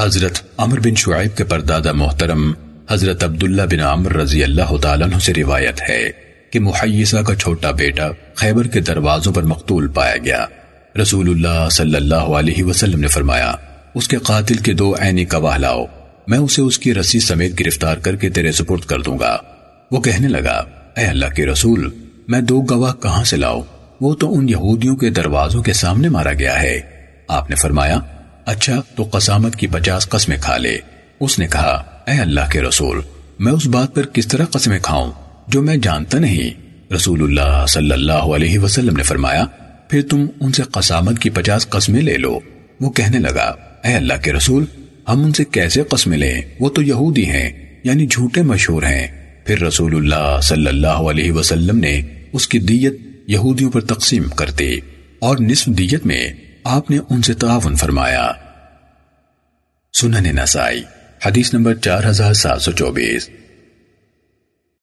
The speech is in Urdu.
حضرت عمر بن شعیب کے پردادا محترم حضرت عبداللہ بن عمر رضی اللہ تعالیٰ عنہ سے روایت ہے کہ محیسہ کا چھوٹا بیٹا خیبر کے دروازوں پر مقتول پایا گیا۔ رسول اللہ صلی اللہ علیہ وسلم نے فرمایا، اس کے قاتل کے دو عینی گواہ لاؤ، میں اسے اس کی رسی سمیت گرفتار کر کے تیرے سپرد کر دوں گا۔ وہ کہنے لگا، اے اللہ کے رسول، میں دو گواہ کہاں سے لاؤ وہ تو ان یہودیوں کے دروازوں کے سامنے مارا گیا ہے۔ آپ نے فرمایا اچھا تو قسامت کی پچاس قسمیں کھا لے۔ اس نے کہا، اے اللہ کے رسول، میں اس بات پر کس طرح قسمیں کھاؤں جو میں جانتا نہیں؟ رسول اللہ صلی اللہ علیہ وسلم نے فرمایا، پھر تم ان سے قسامت کی پچاس قسمیں لے لو۔ وہ کہنے لگا، اے اللہ کے رسول، ہم ان سے کیسے قسمیں لیں؟ وہ تو یہودی ہیں یعنی جھوٹے مشہور ہیں۔ پھر رسول اللہ صلی اللہ علیہ وسلم نے اس کی دیت یہودیوں پر تقسیم کر دی، اور نصف دیت میں آپ نے ان سے تعاون فرمایا۔ سنن نسائی، حدیث نمبر چار ہزار سات سو چوبیس۔